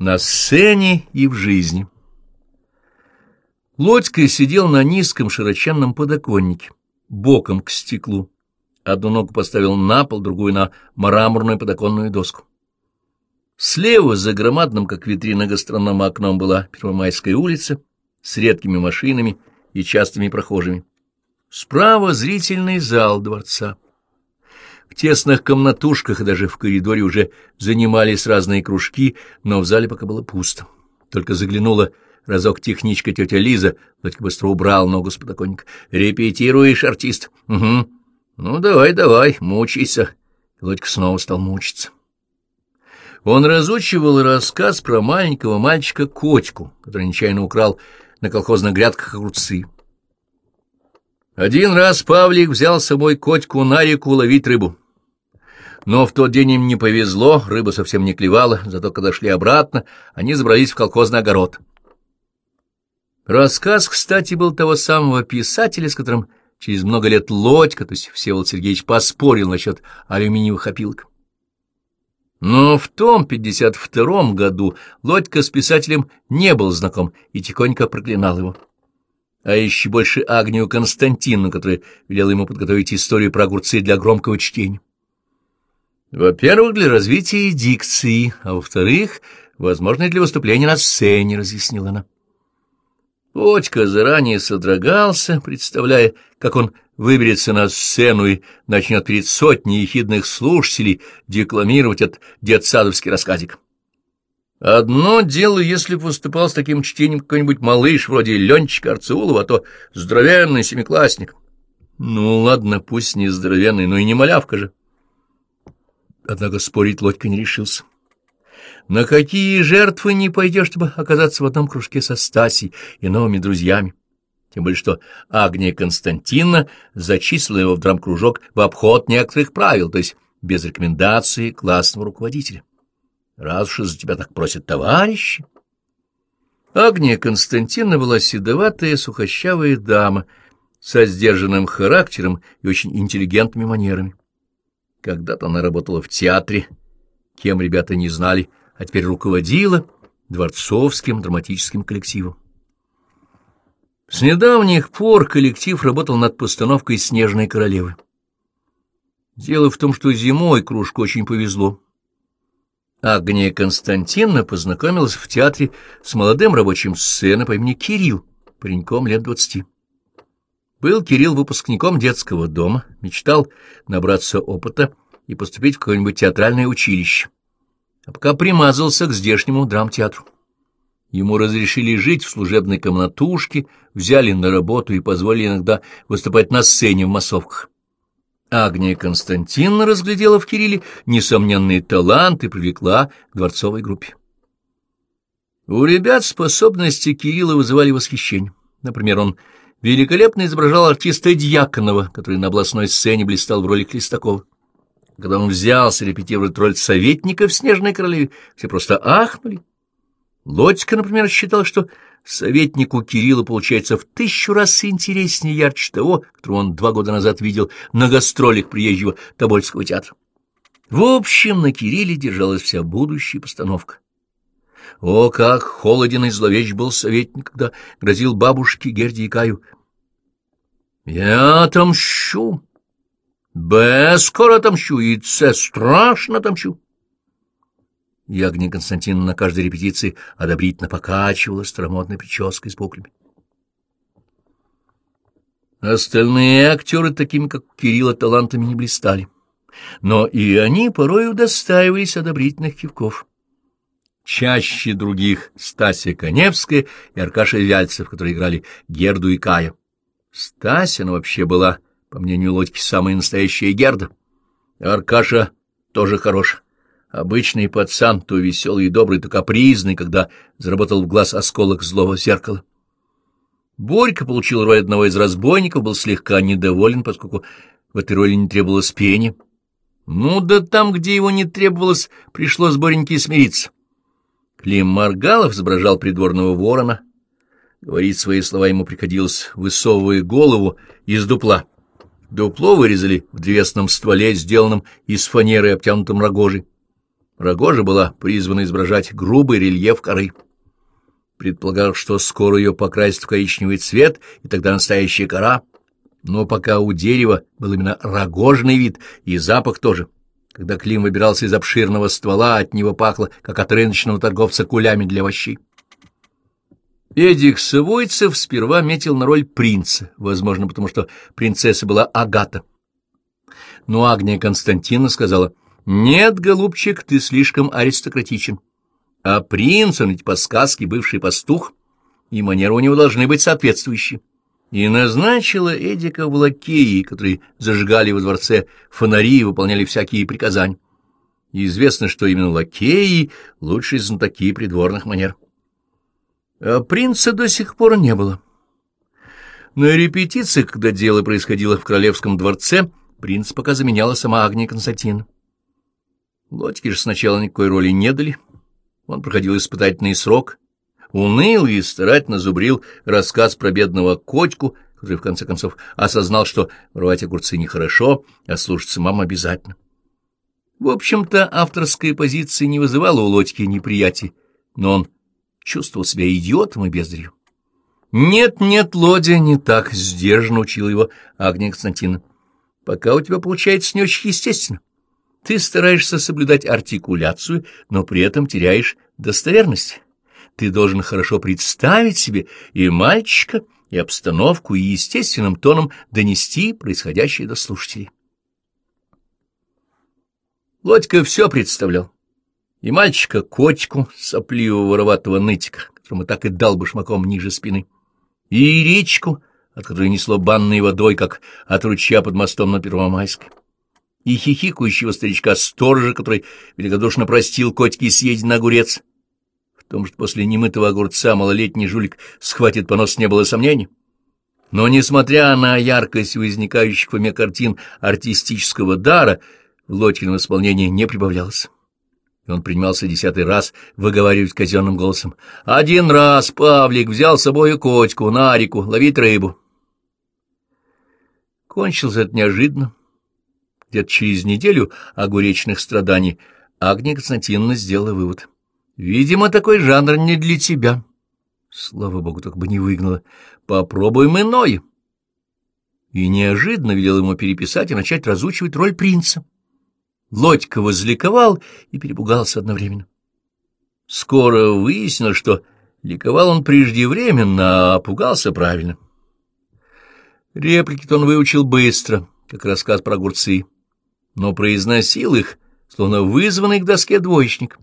На сцене и в жизни. Лодька сидел на низком широченном подоконнике, боком к стеклу. Одну ногу поставил на пол, другую — на мраморную подоконную доску. Слева, за громадным, как витрина гастронома, окном была Первомайская улица с редкими машинами и частыми прохожими. Справа — зрительный зал дворца. В тесных комнатушках и даже в коридоре уже занимались разные кружки, но в зале пока было пусто. Только заглянула разок техничка тетя Лиза, Лодька быстро убрал ногу с подоконника. «Репетируешь, артист?» «Угу. Ну, давай, давай, мучайся». Лодька снова стал мучиться. Он разучивал рассказ про маленького мальчика Котьку, который нечаянно украл на колхозных грядках огурцы. Один раз Павлик взял с собой Котьку на реку ловить рыбу. Но в тот день им не повезло, рыба совсем не клевала, зато когда шли обратно, они забрались в колхозный огород. Рассказ, кстати, был того самого писателя, с которым через много лет Лодька, то есть Всеволод Сергеевич, поспорил насчет алюминиевых опилок. Но в том 52-м году Лодька с писателем не был знаком и тихонько проклинал его. А еще больше Агнию Константину, который велел ему подготовить историю про огурцы для громкого чтения. Во-первых, для развития дикции, а во-вторых, возможно, для выступления на сцене, разъяснила она. Отька заранее содрогался, представляя, как он выберется на сцену и начнет перед сотней ехидных слушателей декламировать этот детсадовский рассказик. Одно дело, если бы выступал с таким чтением какой-нибудь малыш вроде Ленчика Арцеулова, а то здоровенный семиклассник. Ну, ладно, пусть не здоровенный, но и не малявка же. Однако спорить Лодька не решился. На какие жертвы не пойдешь, чтобы оказаться в одном кружке со Стасей и новыми друзьями? Тем более, что Агния Константиновна зачислила его в драмкружок в обход некоторых правил, то есть без рекомендации классного руководителя. Раз уж за тебя так просят товарищи. Агния Константиновна была седоватая, сухощавая дама со сдержанным характером и очень интеллигентными манерами. Когда-то она работала в театре, кем ребята не знали, а теперь руководила дворцовским драматическим коллективом. С недавних пор коллектив работал над постановкой «Снежной королевы». Дело в том, что зимой кружку очень повезло. Агния Константиновна познакомилась в театре с молодым рабочим сцены по имени Кирилл, пареньком лет двадцати. Был Кирилл выпускником детского дома, мечтал набраться опыта и поступить в какое-нибудь театральное училище, а пока примазался к здешнему драмтеатру. Ему разрешили жить в служебной комнатушке, взяли на работу и позволили иногда выступать на сцене в массовках. Агния Константиновна разглядела в Кирилле несомненный талант и привлекла к дворцовой группе. У ребят способности Кирилла вызывали восхищение. Например, он великолепно изображал артиста Дьяконова, который на областной сцене блистал в роли Хлестакова. Когда он взялся репетировать роль советника в «Снежной королеве», все просто ахнули. Лодька, например, считал, что советнику Кирилла получается в тысячу раз интереснее и ярче того, которого он два года назад видел на гастролях приезжего Тобольского театра. В общем, на Кирилле держалась вся будущая постановка. О, как холоден и зловещ был советник, когда грозил бабушке Герде и Каю. «Я отомщу! Б, скоро отомщу, и С, страшно отомщу!» Ягня Константина на каждой репетиции одобрительно покачивала старомодной прической с буклями. Остальные актеры, такими как Кирилла, талантами не блистали, но и они порой удостаивались одобрительных кивков. Чаще других Стасия Коневская и Аркаша Вяльцев, которые играли Герду и Кая. Стася, она вообще была, по мнению Лодьки, самая настоящая Герда. Аркаша тоже хорош. Обычный пацан, то веселый и добрый, то капризный, когда заработал в глаз осколок злого зеркала. Борька получил роль одного из разбойников, был слегка недоволен, поскольку в этой роли не требовалось пения. Ну да там, где его не требовалось, пришлось Бореньке смириться. Клим Маргалов изображал придворного ворона. Говорить свои слова ему приходилось, высовывая голову из дупла. Дупло вырезали в древесном стволе, сделанном из фанеры, обтянутом рогожей. Рогожа была призвана изображать грубый рельеф коры. Предполагал, что скоро ее покрасят в коричневый цвет, и тогда настоящая кора. Но пока у дерева был именно рогожный вид, и запах тоже. Когда Клим выбирался из обширного ствола, от него пахло, как от рыночного торговца кулями для овощей. Эдик Савойцев сперва метил на роль принца, возможно, потому что принцесса была Агата. Но Агния Константина сказала, «Нет, голубчик, ты слишком аристократичен. А принц, он ведь по сказке бывший пастух, и манеры у него должны быть соответствующие». И назначила Эдика в лакеи, которые зажигали во дворце фонари и выполняли всякие приказания. И известно, что именно лакеи — лучшие знатоки придворных манер. А принца до сих пор не было. На репетиции, когда дело происходило в королевском дворце, принц пока заменяла сама Агния Константин. Лодьке же сначала никакой роли не дали. Он проходил испытательный срок, уныл и старательно зубрил рассказ про бедного котику, который в конце концов осознал, что рвать огурцы нехорошо, а слушаться мам обязательно. В общем-то, авторская позиция не вызывала у Лодьки неприятия, но он чувствовал себя идиотом и бездарью. «Нет, нет, Лодя, не так», — сдержанно учил его Агния Константина. «Пока у тебя получается не очень естественно. Ты стараешься соблюдать артикуляцию, но при этом теряешь достоверность. Ты должен хорошо представить себе и мальчика, и обстановку, и естественным тоном донести происходящее до слушателей». Лодька все представлял и мальчика-котику, сопливого вороватого нытика, которому так и дал башмаком ниже спины, и речку, от которой несло банной водой, как от ручья под мостом на Первомайской, и хихикающего старичка-сторожа, который великодушно простил котике съездить огурец. В том, что после немытого огурца малолетний жулик схватит понос, не было сомнений. Но, несмотря на яркость возникающих в уме картин артистического дара, в Лодькином исполнении не прибавлялось и он принимался десятый раз выговаривать казенным голосом. «Один раз Павлик взял с собой котику на реку ловить рыбу». Кончился это неожиданно. Где-то через неделю огуречных страданий Агния Константиновна сделала вывод. «Видимо, такой жанр не для тебя». Слава богу, так бы не выгнала. «Попробуем иное». И неожиданно велел ему переписать и начать разучивать роль принца. Лодька возликовал и перепугался одновременно. Скоро выяснилось, что ликовал он преждевременно, а пугался правильно. Реплики-то он выучил быстро, как рассказ про огурцы, но произносил их, словно вызванный к доске двоечник.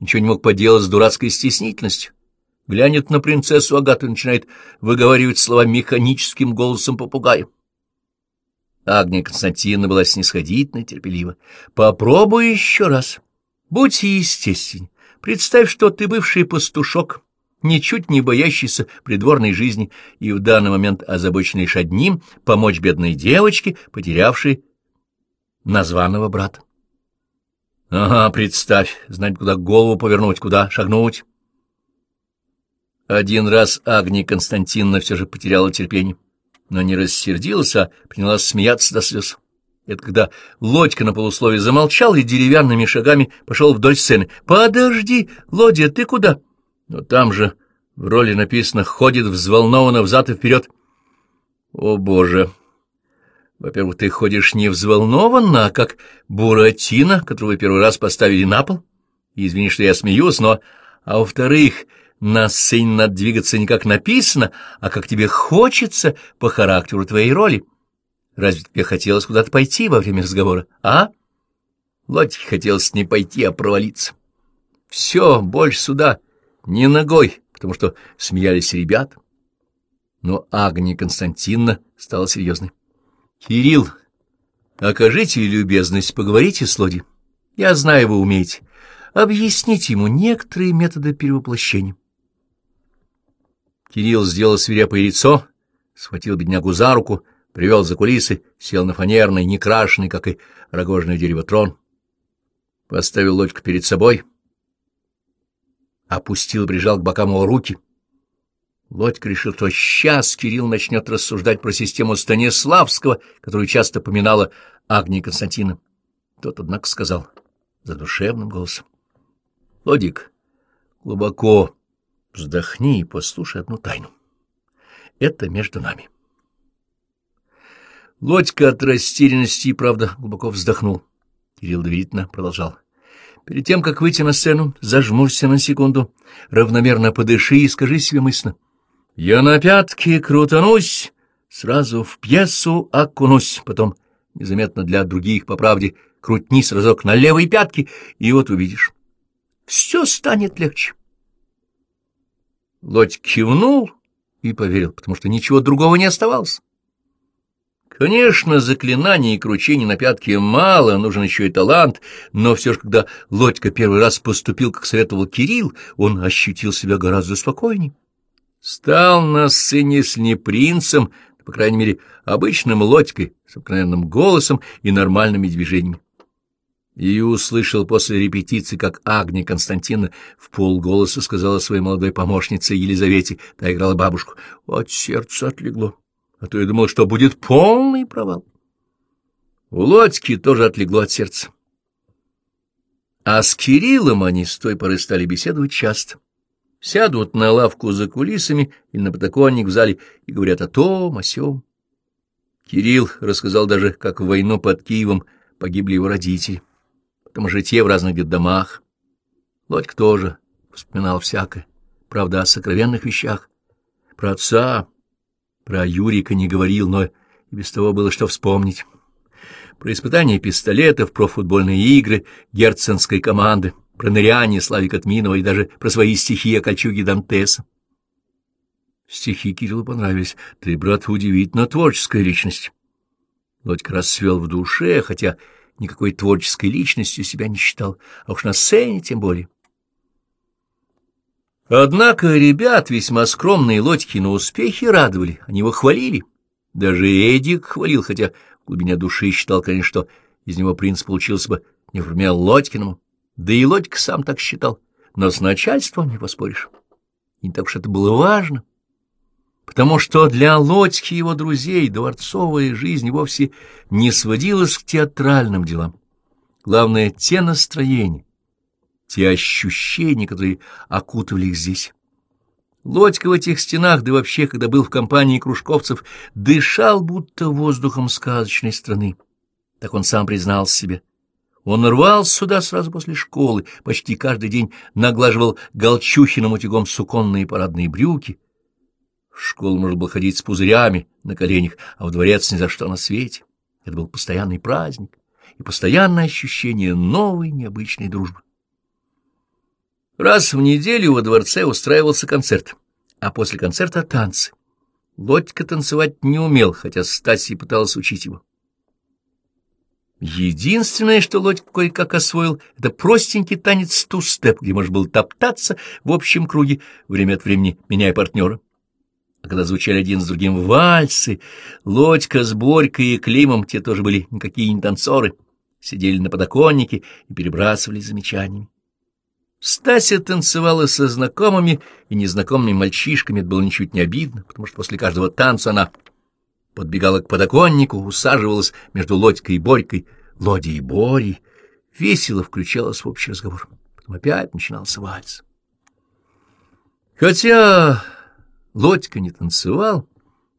Ничего не мог поделать с дурацкой стеснительностью. Глянет на принцессу Агату и начинает выговаривать слова механическим голосом попугая. Агния Константиновна была снисходительна и терпелива. «Попробуй еще раз. Будь естественен. Представь, что ты бывший пастушок, ничуть не боящийся придворной жизни и в данный момент озабоченный лишь одним — помочь бедной девочке, потерявшей названного брата. Ага, представь, знать, куда голову повернуть, куда шагнуть. Один раз Агния Константиновна все же потеряла терпение но не рассердилась, а принялась смеяться до слез. Это когда Лодька на полусловие замолчал и деревянными шагами пошел вдоль сцены. «Подожди, Лодя, ты куда?» Но там же в роли написано «ходит взволнованно взад и вперед». «О, Боже!» Во-первых, ты ходишь не взволнованно, а как Буратино, которого первый раз поставили на пол. Извини, что я смеюсь, но... А во-вторых, на сцене надо двигаться не как написано, а как тебе хочется по характеру твоей роли. Разве тебе хотелось куда-то пойти во время разговора, а? Лодьке хотелось не пойти, а провалиться. Все, больше сюда, не ногой, потому что смеялись ребят. Но Агния Константиновна стала серьезной. — Кирилл, окажите любезность, поговорите с Лоди. Я знаю, вы умеете. Объясните ему некоторые методы перевоплощения. Кирилл сделал свирепое лицо, схватил беднягу за руку, привел за кулисы, сел на фанерный, некрашенный, как и рогожное дерево, трон, поставил лодку перед собой, опустил, прижал к бокам его руки. Лодька решил, что сейчас Кирилл начнет рассуждать про систему Станиславского, которую часто поминала Агния Константина. Тот, однако, сказал задушевным голосом. Лодик, глубоко вздохни и послушай одну тайну. Это между нами. Лодька от растерянности и, правда, глубоко вздохнул. Кирилл доверительно продолжал. Перед тем, как выйти на сцену, зажмурься на секунду, равномерно подыши и скажи себе мысленно. «Я на пятки крутанусь, сразу в пьесу окунусь, потом, незаметно для других, по правде, крутнись разок на левой пятки, и вот увидишь. Все станет легче». Лодь кивнул и поверил, потому что ничего другого не оставалось. Конечно, заклинаний и кручений на пятке мало, нужен еще и талант, но все же, когда Лодька первый раз поступил, как советовал Кирилл, он ощутил себя гораздо спокойнее. Стал на сцене с не принцем, по крайней мере, обычным Лодькой, с обыкновенным голосом и нормальными движениями. И услышал после репетиции, как Агния Константина в полголоса сказала своей молодой помощнице Елизавете, та играла бабушку, «От сердца отлегло» а то я думал, что будет полный провал. У Лодьки тоже отлегло от сердца. А с Кириллом они с той поры стали беседовать часто. Сядут на лавку за кулисами или на подоконник в зале и говорят о том, о сём. Кирилл рассказал даже, как в войну под Киевом погибли его родители, потом же те в разных детдомах. Лодька тоже вспоминал всякое, правда, о сокровенных вещах, про отца, про Юрика не говорил, но и без того было что вспомнить. Про испытания пистолетов, про футбольные игры герценской команды, про ныряние Славика Тминова и даже про свои стихи о кольчуге Дантеса. Стихи Кириллу понравились. Ты, брат, удивительно творческая личность. Лодька расцвел в душе, хотя никакой творческой личностью себя не считал, а уж на сцене тем более. Однако ребят весьма скромные лодьки на успехи радовали, они его хвалили. Даже Эдик хвалил, хотя в глубине души считал, конечно, что из него принц получился бы не в Лодькиному. Да и Лодька сам так считал, но с начальством не поспоришь. Не так уж это было важно, потому что для Лодьки и его друзей дворцовая жизнь вовсе не сводилась к театральным делам. Главное — те настроения, те ощущения, которые окутывали их здесь. Лодька в этих стенах, да вообще, когда был в компании кружковцев, дышал будто воздухом сказочной страны. Так он сам признал себе. Он рвался сюда сразу после школы, почти каждый день наглаживал Голчухиным утюгом суконные парадные брюки. В школу можно было ходить с пузырями на коленях, а в дворец ни за что на свете. Это был постоянный праздник и постоянное ощущение новой необычной дружбы. Раз в неделю во дворце устраивался концерт, а после концерта — танцы. Лодька танцевать не умел, хотя Стасия пыталась учить его. Единственное, что Лодька кое-как освоил, — это простенький танец ту-степ, где можно было топтаться в общем круге, время от времени меняя партнера. А когда звучали один с другим вальсы, Лодька с Борькой и Климом, те тоже были никакие не танцоры, сидели на подоконнике и перебрасывались замечаниями. Стася танцевала со знакомыми и незнакомыми мальчишками, это было ничуть не обидно, потому что после каждого танца она подбегала к подоконнику, усаживалась между Лодькой и Борькой, Лодей и Борей, весело включалась в общий разговор. Потом опять начинался вальс. Хотя Лодька не танцевал,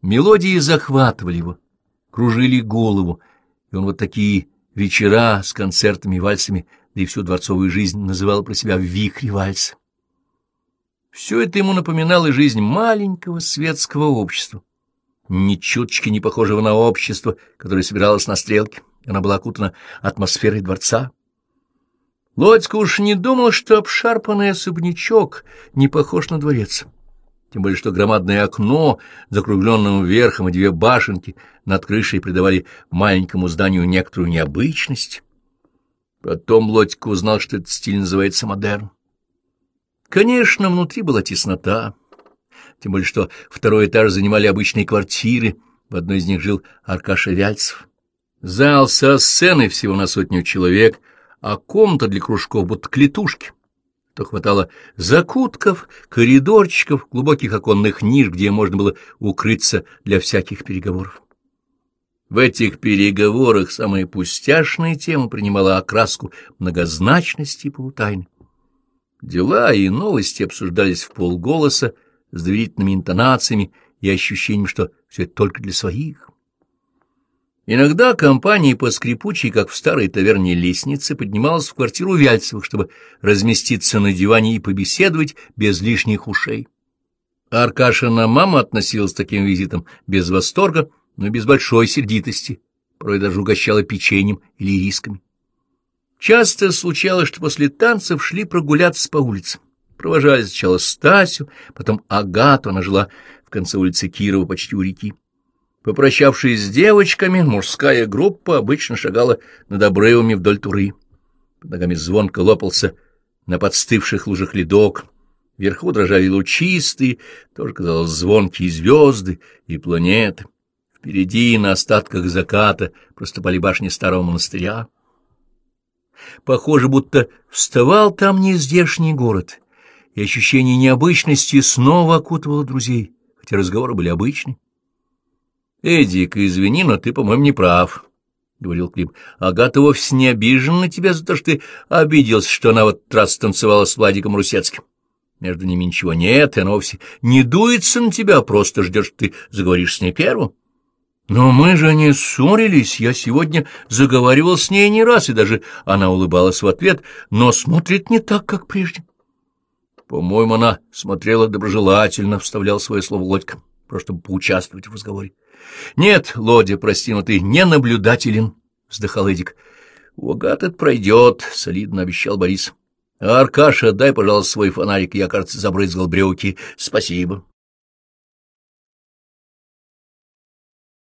мелодии захватывали его, кружили голову, и он вот такие вечера с концертами и вальсами да и всю дворцовую жизнь называл про себя вихре вальса. Все это ему напоминало жизнь маленького светского общества, ни чуточки не похожего на общество, которое собиралось на стрелке. Она была окутана атмосферой дворца. Лодька уж не думал, что обшарпанный особнячок не похож на дворец. Тем более, что громадное окно, закругленным верхом и две башенки над крышей придавали маленькому зданию некоторую необычность. Потом Лодька узнал, что этот стиль называется модерн. Конечно, внутри была теснота, тем более что второй этаж занимали обычные квартиры, в одной из них жил Аркаша Вяльцев. Зал со сценой всего на сотню человек, а комната для кружков будто клетушки. То хватало закутков, коридорчиков, глубоких оконных ниш, где можно было укрыться для всяких переговоров. В этих переговорах самая пустяшная тема принимала окраску многозначности и полутайны. Дела и новости обсуждались в полголоса, с доверительными интонациями и ощущением, что все это только для своих. Иногда компания по скрипучей, как в старой таверне лестнице, поднималась в квартиру Вяльцевых, чтобы разместиться на диване и побеседовать без лишних ушей. Аркашина мама относилась к таким визитам без восторга, но без большой сердитости, порой даже угощала печеньем или рисками. Часто случалось, что после танцев шли прогуляться по улицам. Провожали сначала Стасю, потом Агату, она жила в конце улицы Кирова, почти у реки. Попрощавшись с девочками, мужская группа обычно шагала над обрывами вдоль туры. Под ногами звонко лопался на подстывших лужах ледок. Вверху дрожали лучистые, тоже, казалось, звонкие звезды и планеты. Впереди, на остатках заката, проступали башни старого монастыря. Похоже, будто вставал там нездешний город, и ощущение необычности снова окутывало друзей, хотя разговоры были обычные. «Эдик, извини, но ты, по-моему, не прав», — говорил Клим. «Агата вовсе не обижена на тебя за то, что ты обиделся, что она вот раз танцевала с Владиком Русецким. Между ними ничего нет, и она вовсе не дуется на тебя, просто ждешь, что ты заговоришь с ней первым». «Но мы же не ссорились, я сегодня заговаривал с ней не раз, и даже она улыбалась в ответ, но смотрит не так, как прежде». «По-моему, она смотрела доброжелательно», — вставлял свое слово Лодька, просто чтобы поучаствовать в разговоре. — Нет, Лодя, прости, но ты не наблюдателен, — вздыхал Эдик. — У Агат пройдет, — солидно обещал Борис. — Аркаша, дай, пожалуйста, свой фонарик, я, кажется, забрызгал брюки. Спасибо.